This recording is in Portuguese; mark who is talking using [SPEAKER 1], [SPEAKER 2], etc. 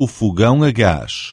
[SPEAKER 1] o fogão a gás.